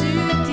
to